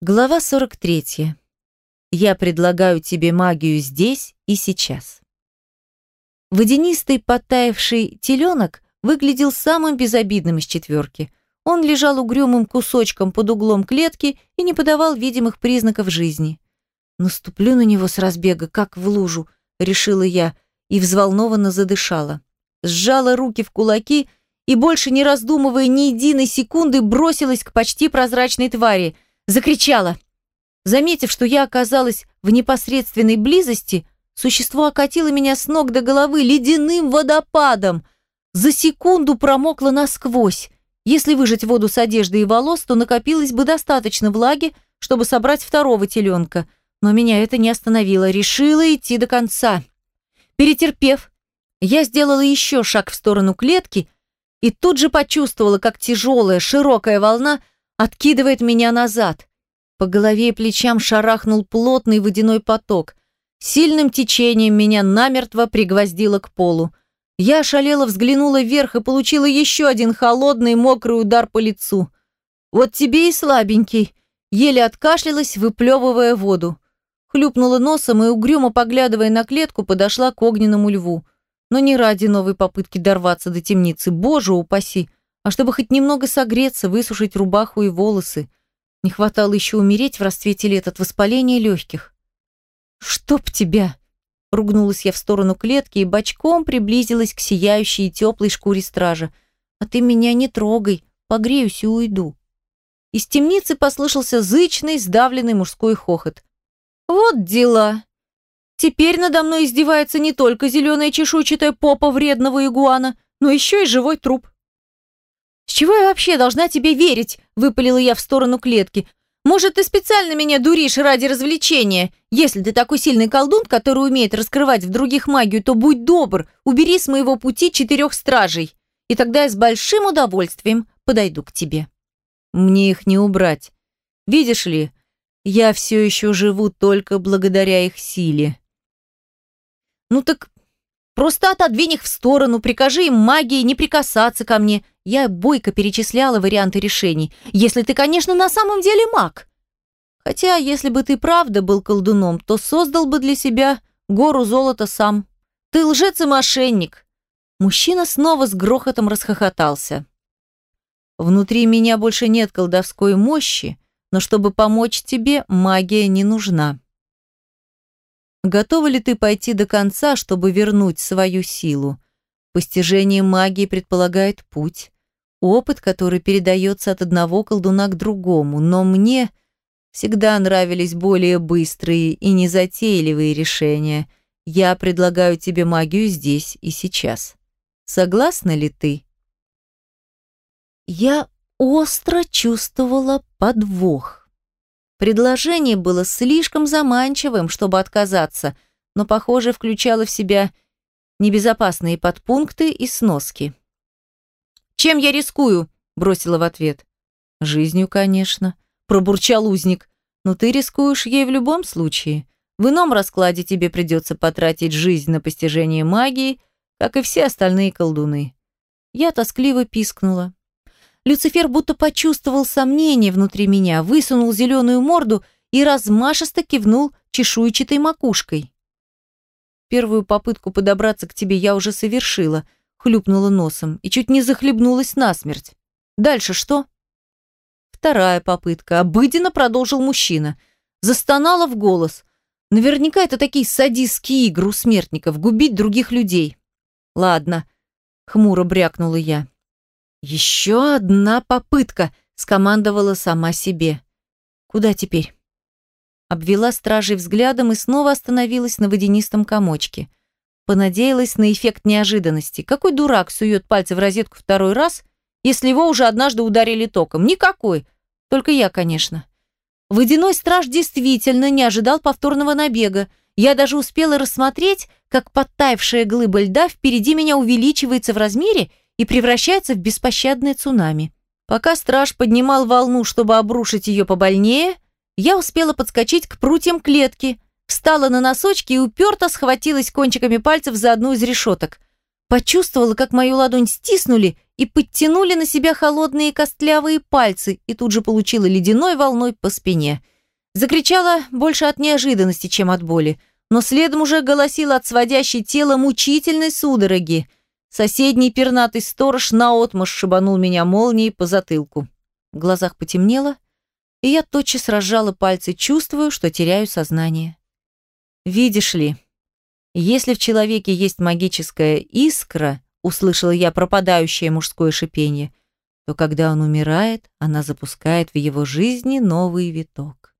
Глава 43. Я предлагаю тебе магию здесь и сейчас. Водянистый подтаявший теленок выглядел самым безобидным из четверки. Он лежал угрюмым кусочком под углом клетки и не подавал видимых признаков жизни. «Наступлю на него с разбега, как в лужу», — решила я и взволнованно задышала. Сжала руки в кулаки и, больше не раздумывая ни единой секунды, бросилась к почти прозрачной твари — Закричала. Заметив, что я оказалась в непосредственной близости, существо окатило меня с ног до головы ледяным водопадом. За секунду промокло насквозь. Если выжать воду с одежды и волос, то накопилось бы достаточно влаги, чтобы собрать второго теленка. Но меня это не остановило. Решила идти до конца. Перетерпев, я сделала еще шаг в сторону клетки и тут же почувствовала, как тяжелая, широкая волна – откидывает меня назад. По голове и плечам шарахнул плотный водяной поток. Сильным течением меня намертво пригвоздило к полу. Я ошалела, взглянула вверх и получила еще один холодный мокрый удар по лицу. «Вот тебе и слабенький», еле откашлялась, выплевывая воду. Хлюпнула носом и, угрюмо поглядывая на клетку, подошла к огненному льву. Но не ради новой попытки дорваться до темницы, боже упаси, а чтобы хоть немного согреться, высушить рубаху и волосы. Не хватало еще умереть в расцвете лет от воспаления легких. «Чтоб тебя!» Ругнулась я в сторону клетки и бочком приблизилась к сияющей и теплой шкуре стража. «А ты меня не трогай, погреюсь и уйду». Из темницы послышался зычный, сдавленный мужской хохот. «Вот дела! Теперь надо мной издевается не только зеленая чешуйчатая попа вредного игуана, но еще и живой труп. «С чего я вообще должна тебе верить?» – выпалила я в сторону клетки. «Может, ты специально меня дуришь ради развлечения? Если ты такой сильный колдун, который умеет раскрывать в других магию, то будь добр, убери с моего пути четырех стражей, и тогда я с большим удовольствием подойду к тебе». «Мне их не убрать. Видишь ли, я все еще живу только благодаря их силе». «Ну так Просто отодвинь их в сторону, прикажи им магии не прикасаться ко мне. Я бойко перечисляла варианты решений. Если ты, конечно, на самом деле маг. Хотя, если бы ты правда был колдуном, то создал бы для себя гору золота сам. Ты лжец и мошенник. Мужчина снова с грохотом расхохотался. Внутри меня больше нет колдовской мощи, но чтобы помочь тебе, магия не нужна. Готова ли ты пойти до конца, чтобы вернуть свою силу? Постижение магии предполагает путь, опыт, который передается от одного колдуна к другому, но мне всегда нравились более быстрые и незатейливые решения. Я предлагаю тебе магию здесь и сейчас. Согласна ли ты? Я остро чувствовала подвох. Предложение было слишком заманчивым, чтобы отказаться, но, похоже, включало в себя небезопасные подпункты и сноски. «Чем я рискую?» – бросила в ответ. «Жизнью, конечно», – пробурчал узник. «Но ты рискуешь ей в любом случае. В ином раскладе тебе придется потратить жизнь на постижение магии, как и все остальные колдуны». Я тоскливо пискнула. Люцифер будто почувствовал сомнение внутри меня, высунул зеленую морду и размашисто кивнул чешуйчатой макушкой. Первую попытку подобраться к тебе я уже совершила, хлюпнула носом и чуть не захлебнулась насмерть. Дальше что? Вторая попытка. Обыденно продолжил мужчина. Застонала в голос. Наверняка это такие садистские игры у смертников, губить других людей. Ладно, хмуро брякнула я. «Еще одна попытка!» – скомандовала сама себе. «Куда теперь?» Обвела стражей взглядом и снова остановилась на водянистом комочке. Понадеялась на эффект неожиданности. Какой дурак сует пальцы в розетку второй раз, если его уже однажды ударили током? Никакой. Только я, конечно. Водяной страж действительно не ожидал повторного набега. Я даже успела рассмотреть, как подтаявшая глыба льда впереди меня увеличивается в размере и превращается в беспощадное цунами. Пока страж поднимал волну, чтобы обрушить ее побольнее, я успела подскочить к прутьям клетки, встала на носочки и уперто схватилась кончиками пальцев за одну из решеток. Почувствовала, как мою ладонь стиснули и подтянули на себя холодные костлявые пальцы, и тут же получила ледяной волной по спине. Закричала больше от неожиданности, чем от боли, но следом уже голосила от сводящей тело мучительной судороги. Соседний пернатый сторож наотмашь шибанул меня молнией по затылку. В глазах потемнело, и я тотчас разжала пальцы, чувствую, что теряю сознание. Видишь ли, если в человеке есть магическая искра, услышала я пропадающее мужское шипение, то когда он умирает, она запускает в его жизни новый виток.